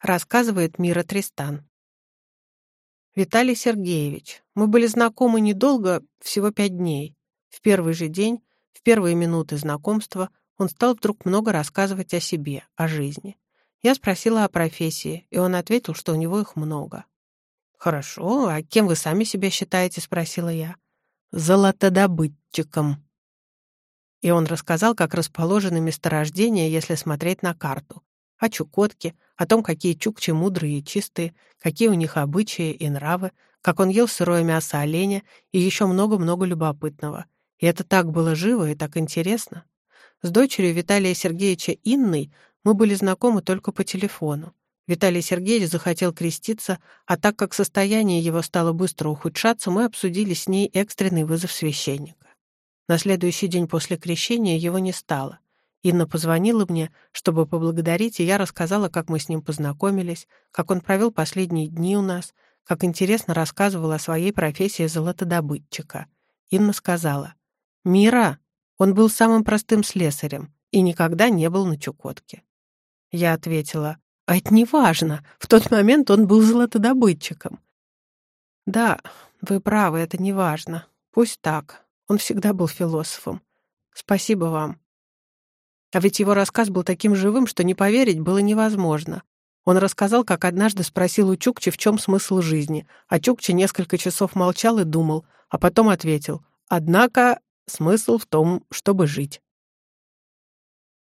Рассказывает Мира Тристан. Виталий Сергеевич. Мы были знакомы недолго, всего пять дней. В первый же день, в первые минуты знакомства, он стал вдруг много рассказывать о себе, о жизни. Я спросила о профессии, и он ответил, что у него их много. «Хорошо, а кем вы сами себя считаете?» — спросила я. «Золотодобытчиком». И он рассказал, как расположены месторождения, если смотреть на карту. О Чукотке, о том, какие чукчи мудрые и чистые, какие у них обычаи и нравы, как он ел сырое мясо оленя и еще много-много любопытного. И это так было живо и так интересно. С дочерью Виталия Сергеевича Инной мы были знакомы только по телефону. Виталий Сергеевич захотел креститься, а так как состояние его стало быстро ухудшаться, мы обсудили с ней экстренный вызов священника. На следующий день после крещения его не стало. Инна позвонила мне, чтобы поблагодарить, и я рассказала, как мы с ним познакомились, как он провел последние дни у нас, как интересно рассказывал о своей профессии золотодобытчика. Инна сказала, «Мира, он был самым простым слесарем и никогда не был на Чукотке». Я ответила, «А это не важно, в тот момент он был золотодобытчиком». «Да, вы правы, это не важно. Пусть так. Он всегда был философом. Спасибо вам». А ведь его рассказ был таким живым, что не поверить было невозможно. Он рассказал, как однажды спросил у Чукчи, в чем смысл жизни, а Чукчи несколько часов молчал и думал, а потом ответил, «Однако смысл в том, чтобы жить».